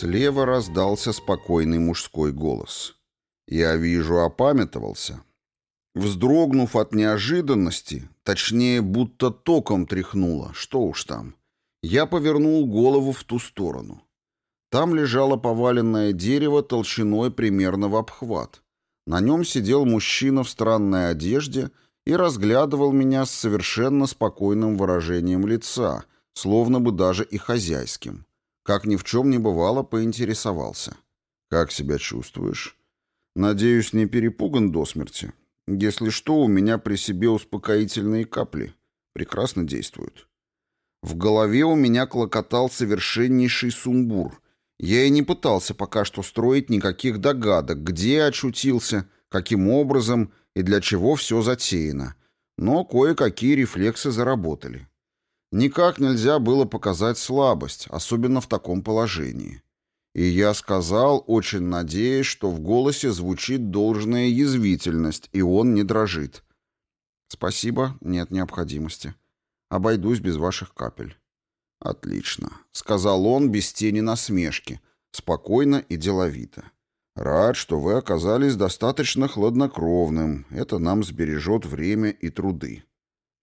Слева раздался спокойный мужской голос. Я вижу, опамятовался. Вздрогнув от неожиданности, точнее, будто током тряхнуло, что уж там, я повернул голову в ту сторону. Там лежало поваленное дерево толщиной примерно в обхват. На нем сидел мужчина в странной одежде и разглядывал меня с совершенно спокойным выражением лица, словно бы даже и хозяйским. Как ни в чем не бывало, поинтересовался. «Как себя чувствуешь?» «Надеюсь, не перепуган до смерти. Если что, у меня при себе успокоительные капли. Прекрасно действуют». В голове у меня клокотал совершеннейший сумбур. Я и не пытался пока что строить никаких догадок, где очутился, каким образом и для чего все затеяно. Но кое-какие рефлексы заработали. Никак нельзя было показать слабость, особенно в таком положении. И я сказал, очень надеясь, что в голосе звучит должная язвительность, и он не дрожит. «Спасибо, нет необходимости. Обойдусь без ваших капель». «Отлично», — сказал он без тени насмешки, спокойно и деловито. «Рад, что вы оказались достаточно хладнокровным. Это нам сбережет время и труды».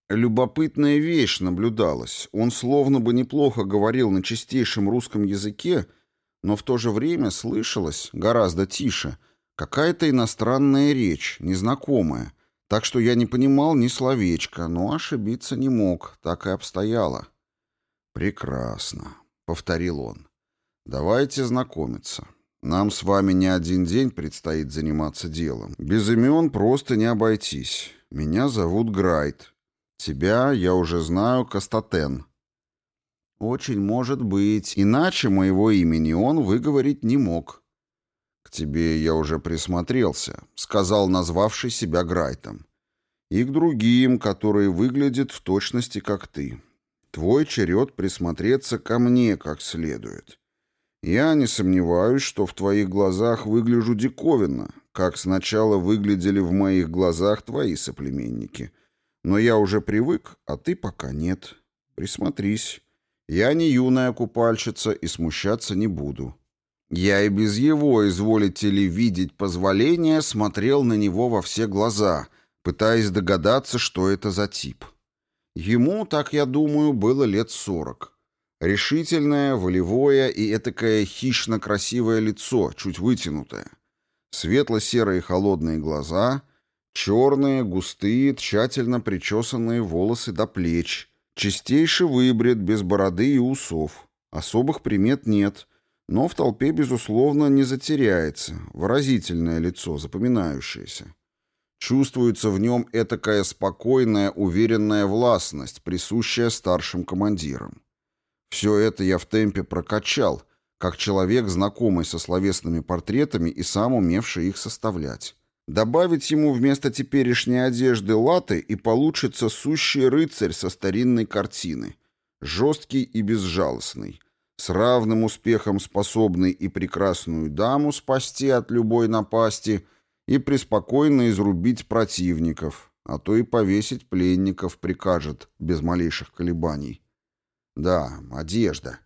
Любопытная вещь наблюдалась. Он словно бы неплохо говорил на чистейшем русском языке, но в то же время слышалась, гораздо тише, какая-то иностранная речь, незнакомая, так что я не понимал ни словечка, но ошибиться не мог, так и обстояло. «Прекрасно», — повторил он. «Давайте знакомиться. Нам с вами не один день предстоит заниматься делом. Без имен просто не обойтись. Меня зовут Грайт». Тебя я уже знаю, Кастатен. Очень может быть, иначе моего имени он выговорить не мог. К тебе я уже присмотрелся, сказал назвавший себя Грайтом. И к другим, которые выглядят в точности как ты. Твой черед присмотреться ко мне как следует. Я не сомневаюсь, что в твоих глазах выгляжу диковинно, как сначала выглядели в моих глазах твои соплеменники — но я уже привык, а ты пока нет. Присмотрись. Я не юная купальщица и смущаться не буду. Я и без его, изволите ли видеть позволения, смотрел на него во все глаза, пытаясь догадаться, что это за тип. Ему, так я думаю, было лет сорок. Решительное, волевое и этакое хищно-красивое лицо, чуть вытянутое. Светло-серые холодные глаза, Черные, густые, тщательно причесанные волосы до плеч. Чистейший выбрит, без бороды и усов. Особых примет нет, но в толпе, безусловно, не затеряется. Выразительное лицо, запоминающееся. Чувствуется в нем этакая спокойная, уверенная властность, присущая старшим командирам. Все это я в темпе прокачал, как человек, знакомый со словесными портретами и сам умевший их составлять. Добавить ему вместо теперешней одежды латы, и получится сущий рыцарь со старинной картины. Жесткий и безжалостный. С равным успехом способный и прекрасную даму спасти от любой напасти и преспокойно изрубить противников, а то и повесить пленников прикажет без малейших колебаний. Да, одежда.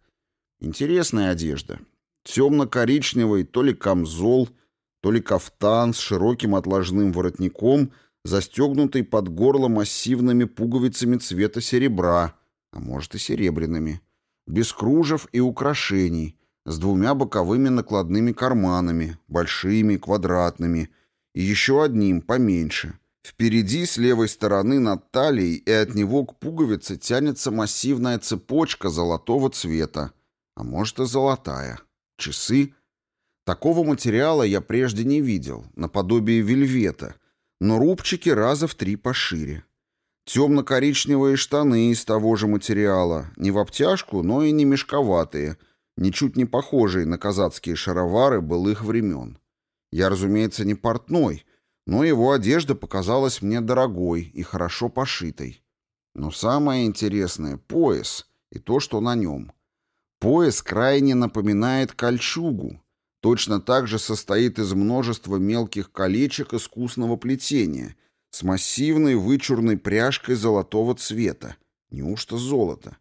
Интересная одежда. Темно-коричневый, то ли камзол — то ли кафтан с широким отложным воротником, застегнутый под горло массивными пуговицами цвета серебра, а может и серебряными, без кружев и украшений, с двумя боковыми накладными карманами, большими, квадратными, и еще одним, поменьше. Впереди, с левой стороны над талией, и от него к пуговице тянется массивная цепочка золотого цвета, а может и золотая. Часы — Такого материала я прежде не видел, наподобие вельвета, но рубчики раза в три пошире. Темно-коричневые штаны из того же материала, не в обтяжку, но и не мешковатые, ничуть не похожие на казацкие шаровары былых времен. Я, разумеется, не портной, но его одежда показалась мне дорогой и хорошо пошитой. Но самое интересное — пояс и то, что на нем. Пояс крайне напоминает кольчугу, точно так же состоит из множества мелких колечек искусного плетения с массивной вычурной пряжкой золотого цвета. Неужто золото?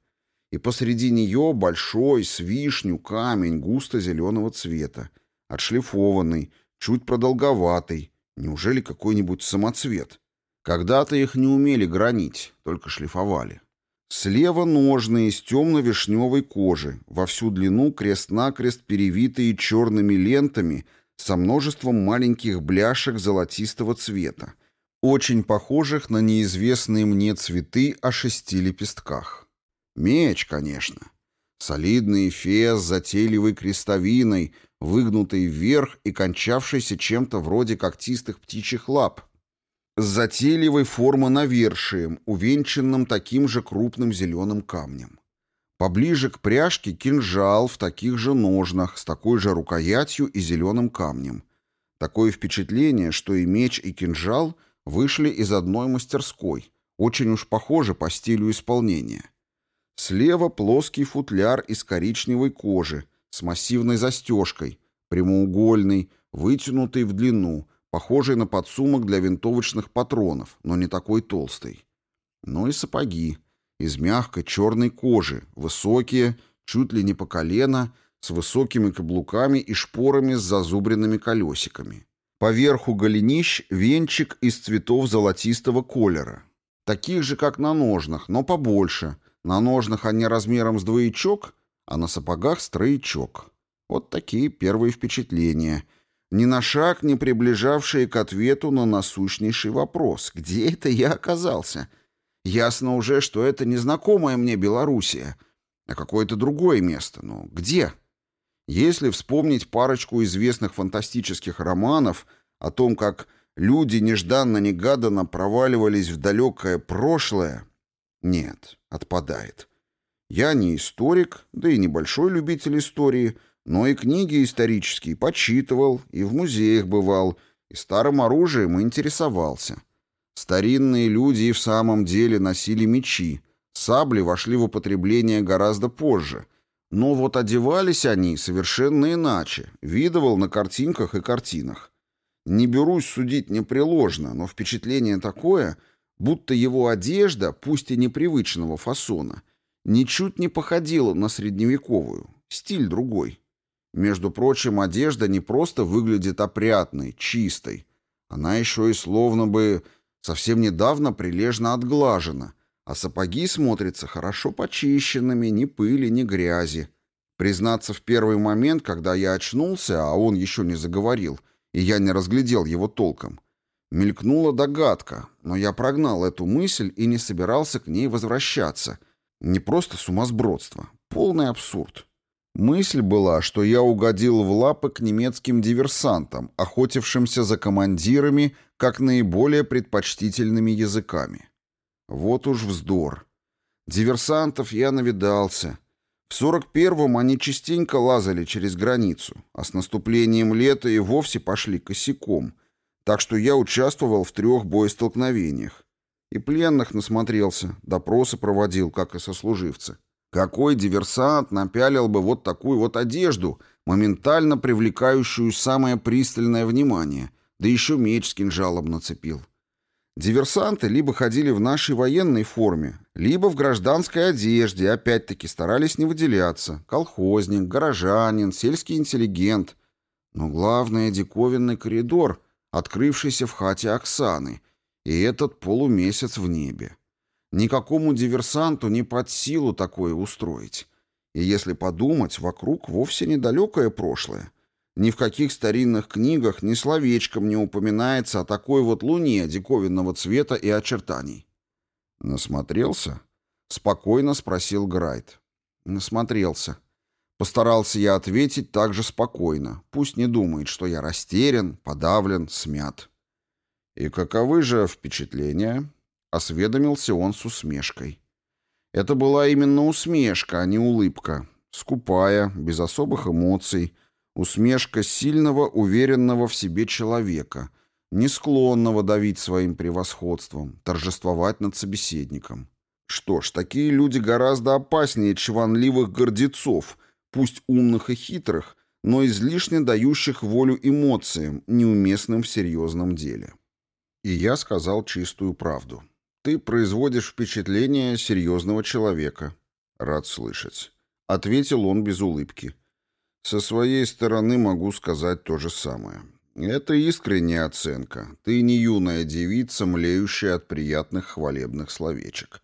и посреди нее большой, с вишню, камень густо-зеленого цвета, отшлифованный, чуть продолговатый. Неужели какой-нибудь самоцвет? Когда-то их не умели гранить, только шлифовали. Слева ножны из темно-вишневой кожи, во всю длину крест-накрест перевитые черными лентами со множеством маленьких бляшек золотистого цвета, очень похожих на неизвестные мне цветы о шести лепестках. Меч, конечно. Солидный фес с затейливой крестовиной, выгнутый вверх и кончавшийся чем-то вроде когтистых птичьих лап. С затейливой формы навершием, увенчанным таким же крупным зеленым камнем. Поближе к пряжке кинжал в таких же ножнах, с такой же рукоятью и зеленым камнем. Такое впечатление, что и меч, и кинжал вышли из одной мастерской, очень уж похожи по стилю исполнения. Слева плоский футляр из коричневой кожи с массивной застежкой, прямоугольный, вытянутый в длину, похожий на подсумок для винтовочных патронов, но не такой толстый. Ну и сапоги из мягкой черной кожи, высокие, чуть ли не по колено, с высокими каблуками и шпорами с зазубренными колесиками. Поверху голенищ венчик из цветов золотистого колера. Таких же, как на ножнах, но побольше, на ножнах они размером с двоечок, а на сапогах с троечок. Вот такие первые впечатления. Ни на шаг не приближавшие к ответу на насущнейший вопрос. Где это я оказался? Ясно уже, что это незнакомая мне Белоруссия, а какое-то другое место. Но где? Если вспомнить парочку известных фантастических романов о том, как люди нежданно-негаданно проваливались в далекое прошлое, нет, отпадает. Я не историк, да и небольшой любитель истории, но и книги исторические почитывал, и в музеях бывал, и старым оружием интересовался. Старинные люди и в самом деле носили мечи, сабли вошли в употребление гораздо позже, но вот одевались они совершенно иначе, видывал на картинках и картинах. Не берусь судить непреложно, но впечатление такое — будто его одежда, пусть и непривычного фасона, ничуть не походила на средневековую, стиль другой. Между прочим, одежда не просто выглядит опрятной, чистой, она еще и словно бы совсем недавно прилежно отглажена, а сапоги смотрятся хорошо почищенными, ни пыли, ни грязи. Признаться, в первый момент, когда я очнулся, а он еще не заговорил, и я не разглядел его толком, Мелькнула догадка, но я прогнал эту мысль и не собирался к ней возвращаться. Не просто сумасбродство, полный абсурд. Мысль была, что я угодил в лапы к немецким диверсантам, охотившимся за командирами как наиболее предпочтительными языками. Вот уж вздор. Диверсантов я навидался. В 41-м они частенько лазали через границу, а с наступлением лета и вовсе пошли косяком — так что я участвовал в трех боестолкновениях. И пленных насмотрелся, допросы проводил, как и сослуживцы. Какой диверсант напялил бы вот такую вот одежду, моментально привлекающую самое пристальное внимание, да еще меч с кинжалом нацепил. Диверсанты либо ходили в нашей военной форме, либо в гражданской одежде, опять-таки старались не выделяться. Колхозник, горожанин, сельский интеллигент. Но главное — диковинный коридор — открывшийся в хате Оксаны, и этот полумесяц в небе. Никакому диверсанту не под силу такое устроить. И если подумать, вокруг вовсе недалекое прошлое. Ни в каких старинных книгах ни словечком не упоминается о такой вот луне диковинного цвета и очертаний. «Насмотрелся?» — спокойно спросил Грайт. «Насмотрелся», Постарался я ответить так же спокойно. Пусть не думает, что я растерян, подавлен, смят. «И каковы же впечатления?» — осведомился он с усмешкой. Это была именно усмешка, а не улыбка. Скупая, без особых эмоций. Усмешка сильного, уверенного в себе человека, не склонного давить своим превосходством, торжествовать над собеседником. Что ж, такие люди гораздо опаснее чванливых гордецов — пусть умных и хитрых, но излишне дающих волю эмоциям, неуместным в серьезном деле. И я сказал чистую правду. Ты производишь впечатление серьезного человека. Рад слышать. Ответил он без улыбки. Со своей стороны могу сказать то же самое. Это искренняя оценка. Ты не юная девица, млеющая от приятных хвалебных словечек.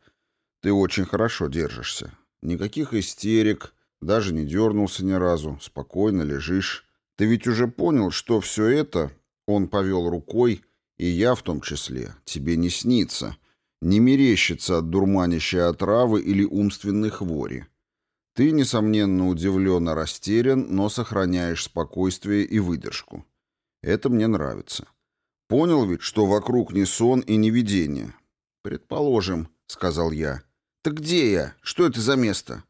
Ты очень хорошо держишься. Никаких истерик, даже не дернулся ни разу, спокойно лежишь. Ты ведь уже понял, что все это, он повел рукой, и я в том числе, тебе не снится, не мерещится от дурманящей отравы или умственной хвори. Ты, несомненно, удивленно растерян, но сохраняешь спокойствие и выдержку. Это мне нравится. Понял ведь, что вокруг не сон и не видение? Предположим, сказал я. Так где я? Что это за место?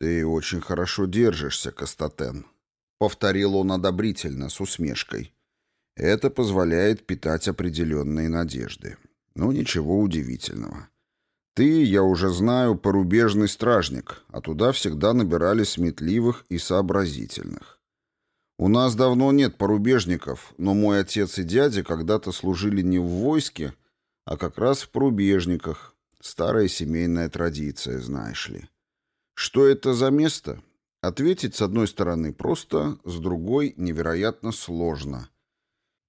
Ты очень хорошо держишься, Кастатен. Повторил он одобрительно, с усмешкой. Это позволяет питать определенные надежды. Но ничего удивительного. Ты, я уже знаю, порубежный стражник, а туда всегда набирали сметливых и сообразительных. У нас давно нет порубежников, но мой отец и дядя когда-то служили не в войске, а как раз в порубежниках. Старая семейная традиция, знаешь ли. Что это за место? Ответить, с одной стороны, просто, с другой, невероятно сложно.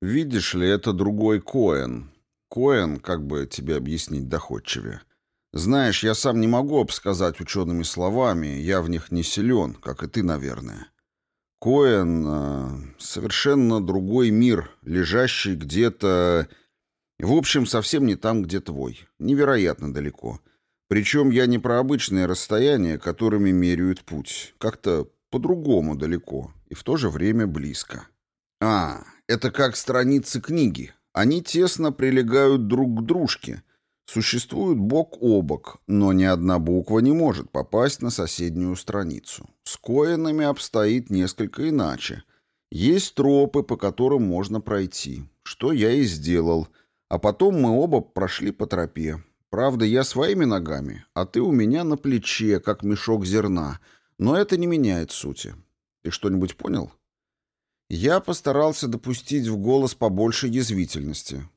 Видишь ли, это другой Коэн. Коэн, как бы тебе объяснить доходчивее. Знаешь, я сам не могу обсказать учеными словами, я в них не силен, как и ты, наверное. Коэн э, — совершенно другой мир, лежащий где-то... В общем, совсем не там, где твой. Невероятно далеко. Причем я не про обычные расстояния, которыми меряют путь. Как-то по-другому далеко и в то же время близко. А, это как страницы книги. Они тесно прилегают друг к дружке — существуют бок о бок, но ни одна буква не может попасть на соседнюю страницу. С коинами обстоит несколько иначе. Есть тропы, по которым можно пройти, что я и сделал, а потом мы оба прошли по тропе. Правда, я своими ногами, а ты у меня на плече, как мешок зерна, но это не меняет сути. Ты что-нибудь понял? Я постарался допустить в голос побольше язвительности.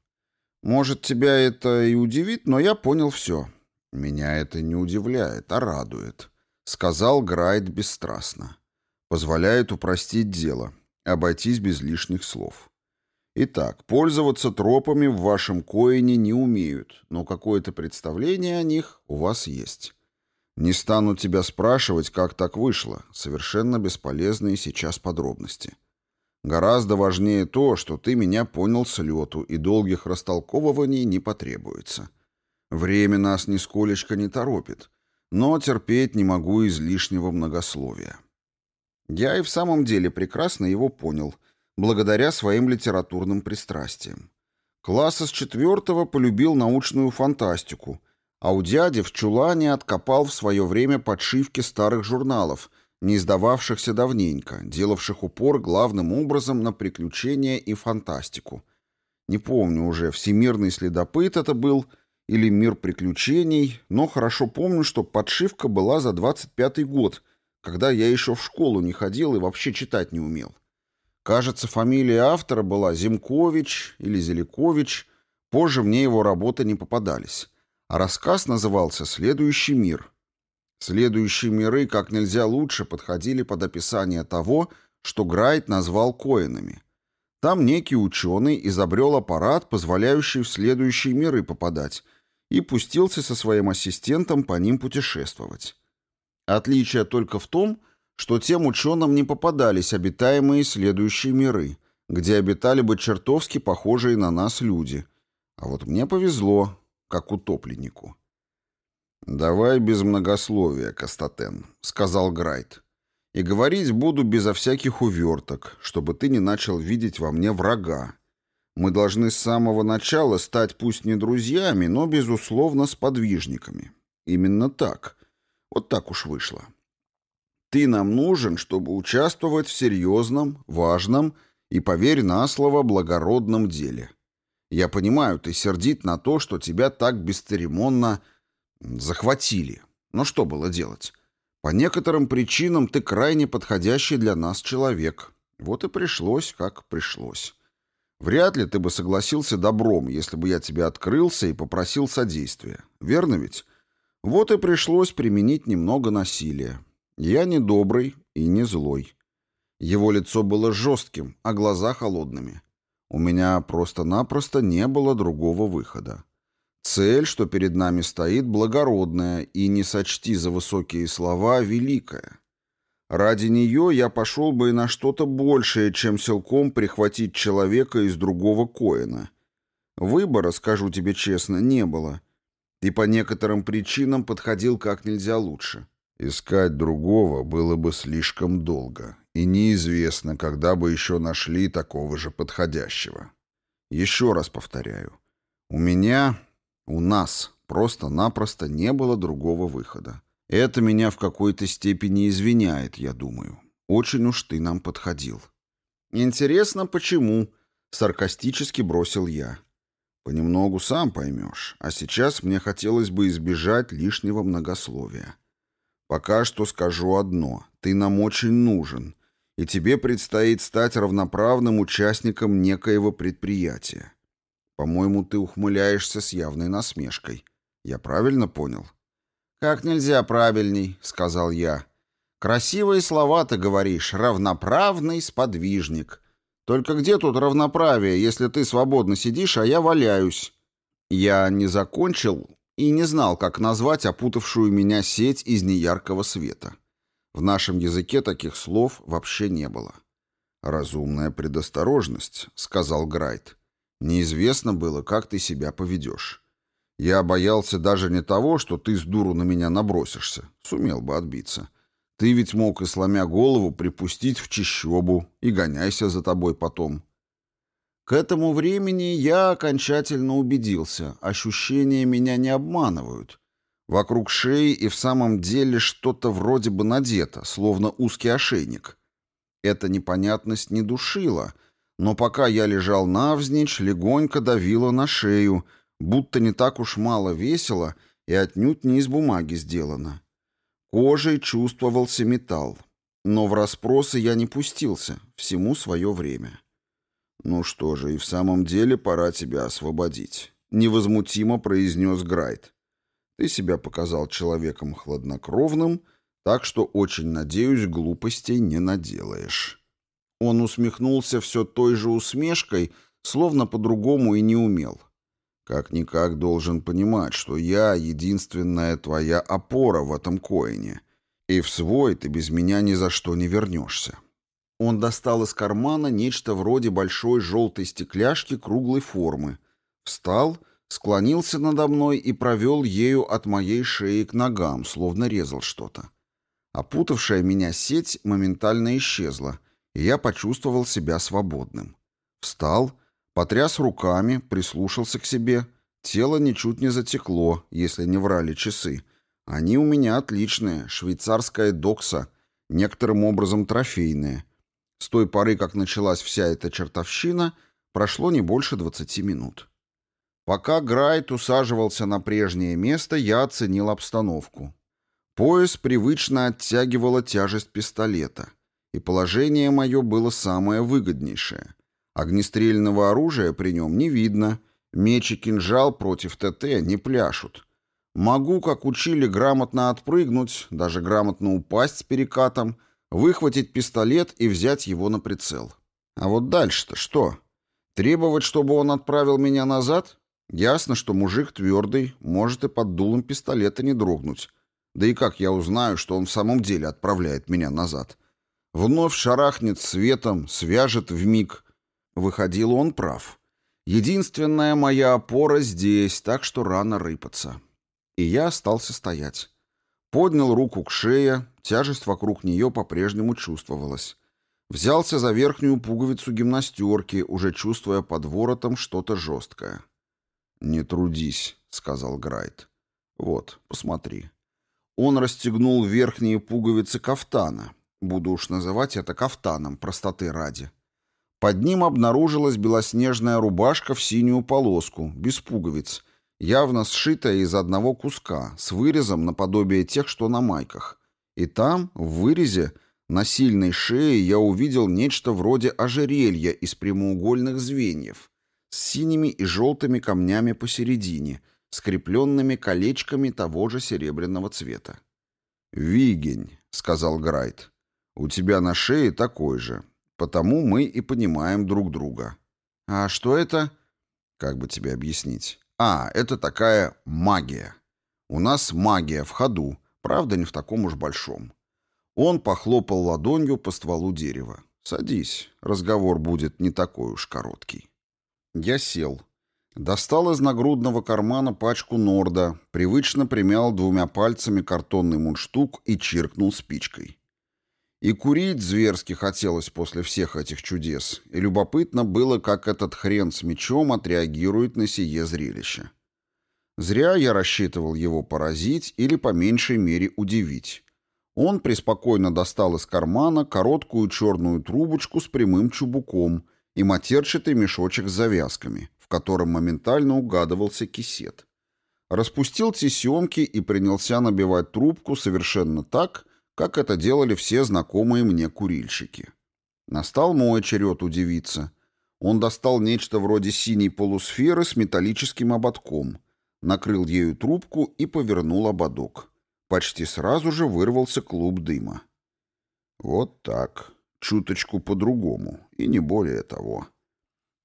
Может, тебя это и удивит, но я понял все. Меня это не удивляет, а радует, сказал Грайт бесстрастно. Позволяет упростить дело, обойтись без лишних слов. Итак, пользоваться тропами в вашем коине не умеют, но какое-то представление о них у вас есть. Не стану тебя спрашивать, как так вышло, совершенно бесполезные сейчас подробности. Гораздо важнее то, что ты меня понял с лету, и долгих растолковываний не потребуется. Время нас нисколечко не торопит, но терпеть не могу излишнего многословия. Я и в самом деле прекрасно его понял, благодаря своим литературным пристрастиям. Класса с четвертого полюбил научную фантастику, а у дяди в чулане откопал в свое время подшивки старых журналов — не издававшихся давненько, делавших упор главным образом на приключения и фантастику. Не помню уже, «Всемирный следопыт» это был или «Мир приключений», но хорошо помню, что подшивка была за 25-й год, когда я еще в школу не ходил и вообще читать не умел. Кажется, фамилия автора была Зимкович или Зеликович, позже мне его работы не попадались. А рассказ назывался «Следующий мир», Следующие миры как нельзя лучше подходили под описание того, что Грайт назвал коинами. Там некий ученый изобрел аппарат, позволяющий в следующие миры попадать, и пустился со своим ассистентом по ним путешествовать. Отличие только в том, что тем ученым не попадались обитаемые следующие миры, где обитали бы чертовски похожие на нас люди. А вот мне повезло, как утопленнику. «Давай без многословия, Кастатен», — сказал Грайт. «И говорить буду безо всяких уверток, чтобы ты не начал видеть во мне врага. Мы должны с самого начала стать пусть не друзьями, но, безусловно, сподвижниками. Именно так. Вот так уж вышло. Ты нам нужен, чтобы участвовать в серьезном, важном и, поверь на слово, благородном деле. Я понимаю, ты сердит на то, что тебя так бесцеремонно Захватили. Но что было делать? По некоторым причинам ты крайне подходящий для нас человек. Вот и пришлось, как пришлось. Вряд ли ты бы согласился добром, если бы я тебе открылся и попросил содействия. Верно ведь? Вот и пришлось применить немного насилия. Я не добрый и не злой. Его лицо было жестким, а глаза холодными. У меня просто-напросто не было другого выхода. Цель, что перед нами стоит, благородная и, не сочти за высокие слова, великая. Ради нее я пошел бы и на что-то большее, чем силком прихватить человека из другого коина. Выбора, скажу тебе честно, не было. И по некоторым причинам подходил как нельзя лучше. Искать другого было бы слишком долго, и неизвестно, когда бы еще нашли такого же подходящего. Еще раз повторяю. У меня, у нас просто-напросто не было другого выхода. Это меня в какой-то степени извиняет, я думаю. Очень уж ты нам подходил. Интересно, почему? Саркастически бросил я. Понемногу сам поймешь, а сейчас мне хотелось бы избежать лишнего многословия. Пока что скажу одно. Ты нам очень нужен, и тебе предстоит стать равноправным участником некоего предприятия. По-моему, ты ухмыляешься с явной насмешкой. Я правильно понял? «Как нельзя правильней», — сказал я. «Красивые слова ты говоришь, равноправный сподвижник. Только где тут равноправие, если ты свободно сидишь, а я валяюсь?» Я не закончил и не знал, как назвать опутавшую меня сеть из неяркого света. В нашем языке таких слов вообще не было. «Разумная предосторожность», — сказал Грайт. «Неизвестно было, как ты себя поведешь. Я боялся даже не того, что ты с дуру на меня набросишься. Сумел бы отбиться. Ты ведь мог и сломя голову припустить в чищобу и гоняйся за тобой потом. К этому времени я окончательно убедился. Ощущения меня не обманывают. Вокруг шеи и в самом деле что-то вроде бы надето, словно узкий ошейник. Эта непонятность не душила, но пока я лежал навзничь, легонько давила на шею, будто не так уж мало весело и отнюдь не из бумаги сделано. Кожей чувствовался металл, но в расспросы я не пустился, всему свое время. «Ну что же, и в самом деле пора тебя освободить», — невозмутимо произнес Грайт. «Ты себя показал человеком хладнокровным, так что очень надеюсь, глупостей не наделаешь». Он усмехнулся все той же усмешкой, словно по-другому и не умел. Как-никак должен понимать, что я единственная твоя опора в этом коине, и в свой ты без меня ни за что не вернешься. Он достал из кармана нечто вроде большой желтой стекляшки круглой формы, встал, склонился надо мной и провел ею от моей шеи к ногам, словно резал что-то. Опутавшая меня сеть моментально исчезла, и я почувствовал себя свободным. Встал, Потряс руками, прислушался к себе. Тело ничуть не затекло, если не врали часы. Они у меня отличные, швейцарская докса, некоторым образом трофейные. С той поры, как началась вся эта чертовщина, прошло не больше двадцати минут. Пока Грайт усаживался на прежнее место, я оценил обстановку. Пояс привычно оттягивала тяжесть пистолета, и положение мое было самое выгоднейшее. Огнестрельного оружия при нем не видно. Меч и кинжал против ТТ не пляшут. Могу, как учили, грамотно отпрыгнуть, даже грамотно упасть с перекатом, выхватить пистолет и взять его на прицел. А вот дальше-то что? Требовать, чтобы он отправил меня назад? Ясно, что мужик твердый, может и под дулом пистолета не дрогнуть. Да и как я узнаю, что он в самом деле отправляет меня назад? Вновь шарахнет светом, свяжет в миг, Выходил он прав. Единственная моя опора здесь, так что рано рыпаться. И я остался стоять. Поднял руку к шее, тяжесть вокруг нее по-прежнему чувствовалась. Взялся за верхнюю пуговицу гимнастерки, уже чувствуя под воротом что-то жесткое. «Не трудись», — сказал Грайт. «Вот, посмотри». Он расстегнул верхние пуговицы кафтана. Буду уж называть это кафтаном, простоты ради. Под ним обнаружилась белоснежная рубашка в синюю полоску, без пуговиц, явно сшитая из одного куска, с вырезом наподобие тех, что на майках. И там, в вырезе, на сильной шее я увидел нечто вроде ожерелья из прямоугольных звеньев, с синими и желтыми камнями посередине, скрепленными колечками того же серебряного цвета. «Вигень», — сказал Грайт, — «у тебя на шее такой же, потому мы и понимаем друг друга». «А что это?» «Как бы тебе объяснить?» «А, это такая магия. У нас магия в ходу, правда, не в таком уж большом». Он похлопал ладонью по стволу дерева. «Садись, разговор будет не такой уж короткий». Я сел. Достал из нагрудного кармана пачку Норда, привычно примял двумя пальцами картонный мундштук и чиркнул спичкой. И курить зверски хотелось после всех этих чудес, и любопытно было, как этот хрен с мечом отреагирует на сие зрелище. Зря я рассчитывал его поразить или по меньшей мере удивить. Он преспокойно достал из кармана короткую черную трубочку с прямым чубуком и матерчатый мешочек с завязками, в котором моментально угадывался кисет. Распустил тесемки и принялся набивать трубку совершенно так, как это делали все знакомые мне курильщики. Настал мой черед удивиться. Он достал нечто вроде синей полусферы с металлическим ободком, накрыл ею трубку и повернул ободок. Почти сразу же вырвался клуб дыма. Вот так, чуточку по-другому, и не более того.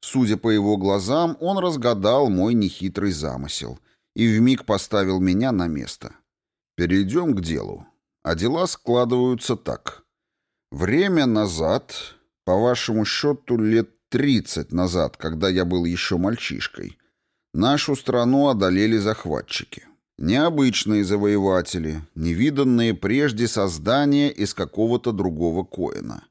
Судя по его глазам, он разгадал мой нехитрый замысел и вмиг поставил меня на место. Перейдем к делу. А дела складываются так. Время назад, по вашему счету, лет тридцать назад, когда я был еще мальчишкой, нашу страну одолели захватчики. Необычные завоеватели, невиданные прежде создания из какого-то другого коина.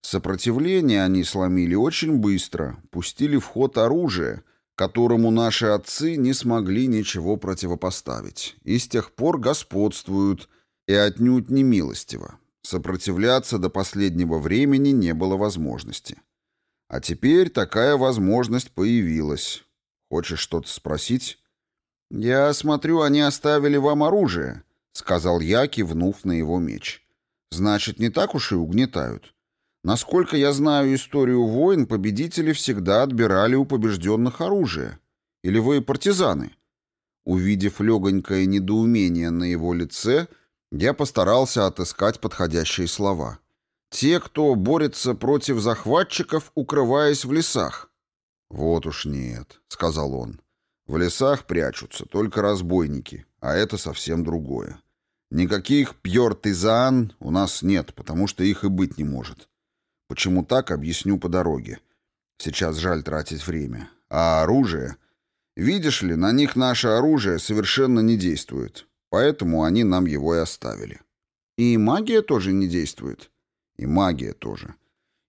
Сопротивление они сломили очень быстро, пустили в ход оружие, которому наши отцы не смогли ничего противопоставить, и с тех пор господствуют, и отнюдь не милостиво. Сопротивляться до последнего времени не было возможности. А теперь такая возможность появилась. Хочешь что-то спросить? «Я смотрю, они оставили вам оружие», — сказал я, кивнув на его меч. «Значит, не так уж и угнетают. Насколько я знаю историю войн, победители всегда отбирали у побежденных оружие. Или вы партизаны?» Увидев легонькое недоумение на его лице, я постарался отыскать подходящие слова. «Те, кто борется против захватчиков, укрываясь в лесах». «Вот уж нет», — сказал он. В лесах прячутся только разбойники, а это совсем другое. Никаких пьер-тизан у нас нет, потому что их и быть не может. Почему так, объясню по дороге. Сейчас жаль тратить время. А оружие... Видишь ли, на них наше оружие совершенно не действует, поэтому они нам его и оставили. И магия тоже не действует. И магия тоже.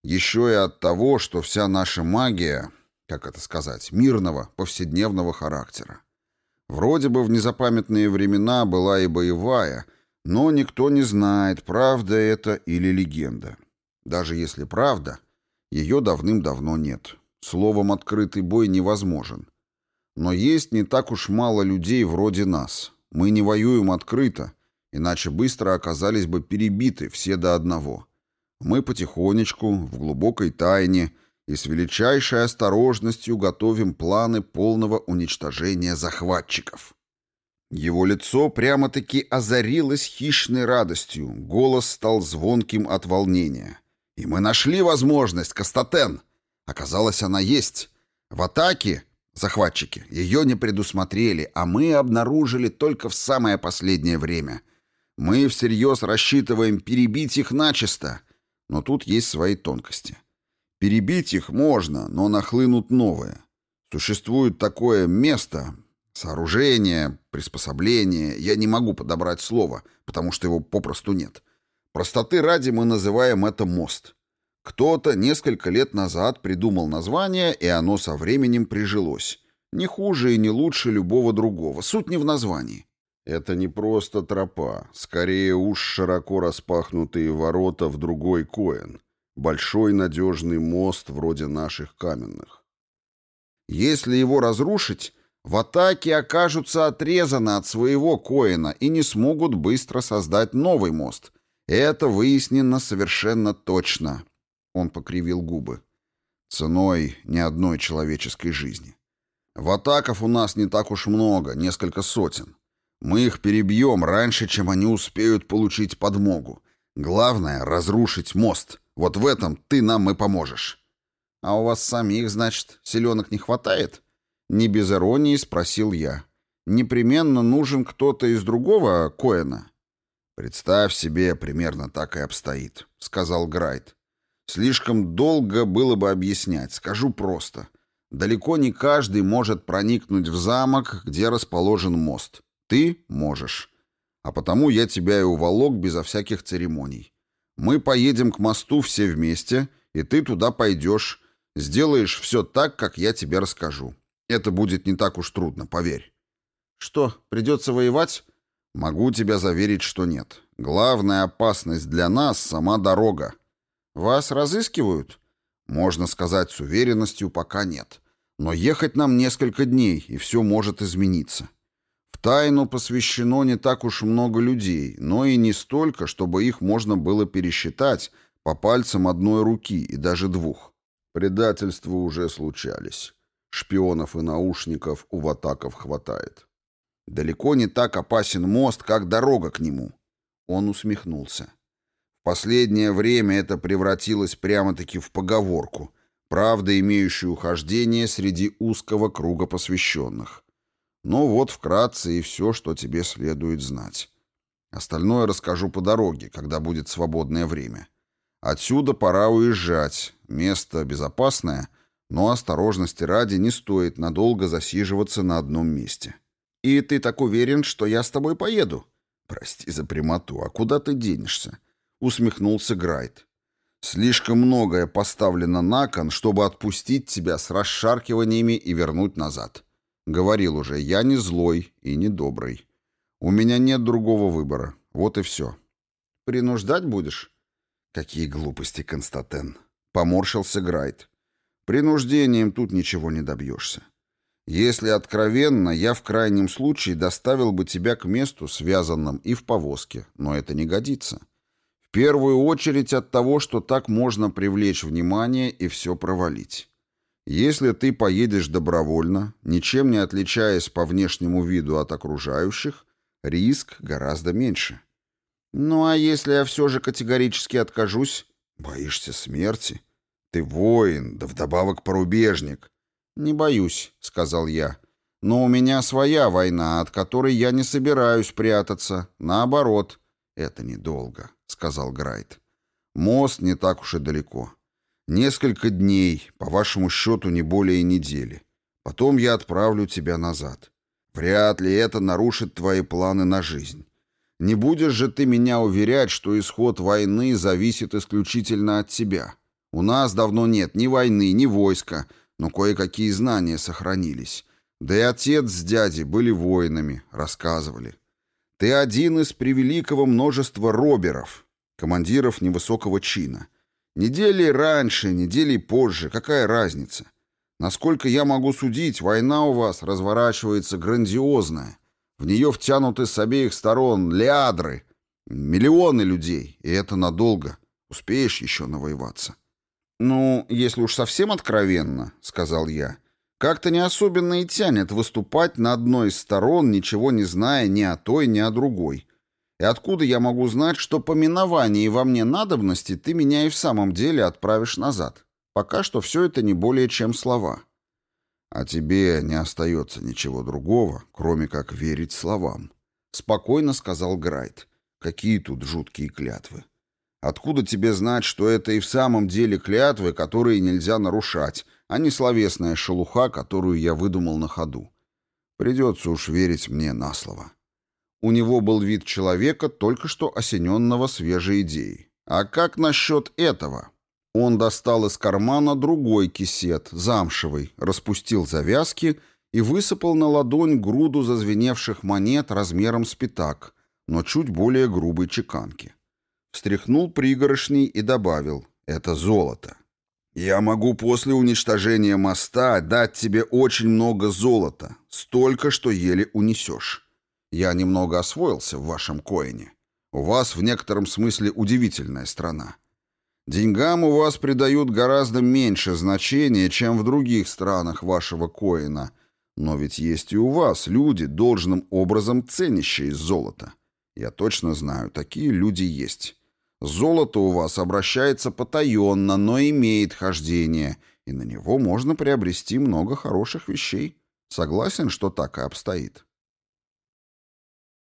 Еще и от того, что вся наша магия как это сказать, мирного, повседневного характера. Вроде бы в незапамятные времена была и боевая, но никто не знает, правда это или легенда. Даже если правда, ее давным-давно нет. Словом, открытый бой невозможен. Но есть не так уж мало людей вроде нас. Мы не воюем открыто, иначе быстро оказались бы перебиты все до одного. Мы потихонечку, в глубокой тайне – и с величайшей осторожностью готовим планы полного уничтожения захватчиков. Его лицо прямо-таки озарилось хищной радостью, голос стал звонким от волнения. «И мы нашли возможность, Кастатен! Оказалось, она есть. В атаке захватчики ее не предусмотрели, а мы обнаружили только в самое последнее время. Мы всерьез рассчитываем перебить их начисто, но тут есть свои тонкости». Перебить их можно, но нахлынут новые. Существует такое место, сооружение, приспособление, я не могу подобрать слово, потому что его попросту нет. Простоты ради мы называем это мост. Кто-то несколько лет назад придумал название, и оно со временем прижилось. Не хуже и не лучше любого другого. Суть не в названии. Это не просто тропа, скорее уж широко распахнутые ворота в другой коин большой надежный мост вроде наших каменных. Если его разрушить, в атаке окажутся отрезаны от своего коина и не смогут быстро создать новый мост. Это выяснено совершенно точно. Он покривил губы. Ценой ни одной человеческой жизни. Ватаков у нас не так уж много, несколько сотен. Мы их перебьем раньше, чем они успеют получить подмогу. Главное — разрушить мост. Вот в этом ты нам и поможешь». «А у вас самих, значит, селенок не хватает?» Не без иронии спросил я. «Непременно нужен кто-то из другого Коэна?» «Представь себе, примерно так и обстоит», — сказал Грайт. «Слишком долго было бы объяснять, скажу просто. Далеко не каждый может проникнуть в замок, где расположен мост. Ты можешь. А потому я тебя и уволок безо всяких церемоний. Мы поедем к мосту все вместе, и ты туда пойдешь. Сделаешь все так, как я тебе расскажу. Это будет не так уж трудно, поверь. Что, придется воевать? Могу тебя заверить, что нет. Главная опасность для нас — сама дорога. Вас разыскивают? Можно сказать с уверенностью, пока нет. Но ехать нам несколько дней, и все может измениться. В тайну посвящено не так уж много людей, но и не столько, чтобы их можно было пересчитать по пальцам одной руки и даже двух. Предательства уже случались. Шпионов и наушников у ватаков хватает. Далеко не так опасен мост, как дорога к нему. Он усмехнулся. Последнее время это превратилось прямо-таки в поговорку, правда имеющую ухождение среди узкого круга посвященных. Ну вот вкратце и все, что тебе следует знать. Остальное расскажу по дороге, когда будет свободное время. Отсюда пора уезжать. Место безопасное, но осторожности ради не стоит надолго засиживаться на одном месте. И ты так уверен, что я с тобой поеду? Прости за прямоту, а куда ты денешься? Усмехнулся Грайт. Слишком многое поставлено на кон, чтобы отпустить тебя с расшаркиваниями и вернуть назад. Говорил уже, я не злой и не добрый. У меня нет другого выбора. Вот и все. Принуждать будешь? Какие глупости, Константин. Поморщился Грайт. Принуждением тут ничего не добьешься. Если откровенно, я в крайнем случае доставил бы тебя к месту, связанным и в повозке, но это не годится. Первую очередь от того, что так можно привлечь внимание и все провалить. Если ты поедешь добровольно, ничем не отличаясь по внешнему виду от окружающих, риск гораздо меньше. Ну а если я все же категорически откажусь? Боишься смерти? Ты воин, да вдобавок порубежник. Не боюсь, сказал я. Но у меня своя война, от которой я не собираюсь прятаться. Наоборот. Это недолго, сказал Грайт. Мост не так уж и далеко. Несколько дней, по вашему счету не более недели. Потом я отправлю тебя назад. Вряд ли это нарушит твои планы на жизнь. Не будешь же ты меня уверять, что исход войны зависит исключительно от тебя. У нас давно нет ни войны, ни войска, но кое-какие знания сохранились. Да и отец с дядей были воинами, рассказывали. Ты один из превеликого множества роберов, командиров невысокого чина — Недели раньше, недели позже, какая разница? Насколько я могу судить, война у вас разворачивается грандиозная. В нее втянуты с обеих сторон лиадры, миллионы людей, и это надолго. Успеешь еще навоеваться. «Ну, если уж совсем откровенно», — сказал я, — «как-то не особенно и тянет выступать на одной из сторон, ничего не зная ни о той, ни о другой. И откуда я могу знать, что по миновании во мне надобности ты меня и в самом деле отправишь назад? Пока что все это не более чем слова. А тебе не остается ничего другого, кроме как верить словам. Спокойно сказал Грайт. Какие тут жуткие клятвы. Откуда тебе знать, что это и в самом деле клятвы, которые нельзя нарушать, а не словесная шелуха, которую я выдумал на ходу? Придется уж верить мне на слово. У него был вид человека, только что осененного свежей идеей. А как насчет этого? Он достал из кармана другой кисет, замшевый, распустил завязки и высыпал на ладонь груду зазвеневших монет размером с пятак, но чуть более грубой чеканки. Встряхнул пригорошней и добавил «Это золото». «Я могу после уничтожения моста дать тебе очень много золота, столько, что еле унесешь». Я немного освоился в вашем коине. У вас в некотором смысле удивительная страна. Деньгам у вас придают гораздо меньше значения, чем в других странах вашего коина, Но ведь есть и у вас люди, должным образом ценящие золото. Я точно знаю, такие люди есть. Золото у вас обращается потаенно, но имеет хождение, и на него можно приобрести много хороших вещей. Согласен, что так и обстоит.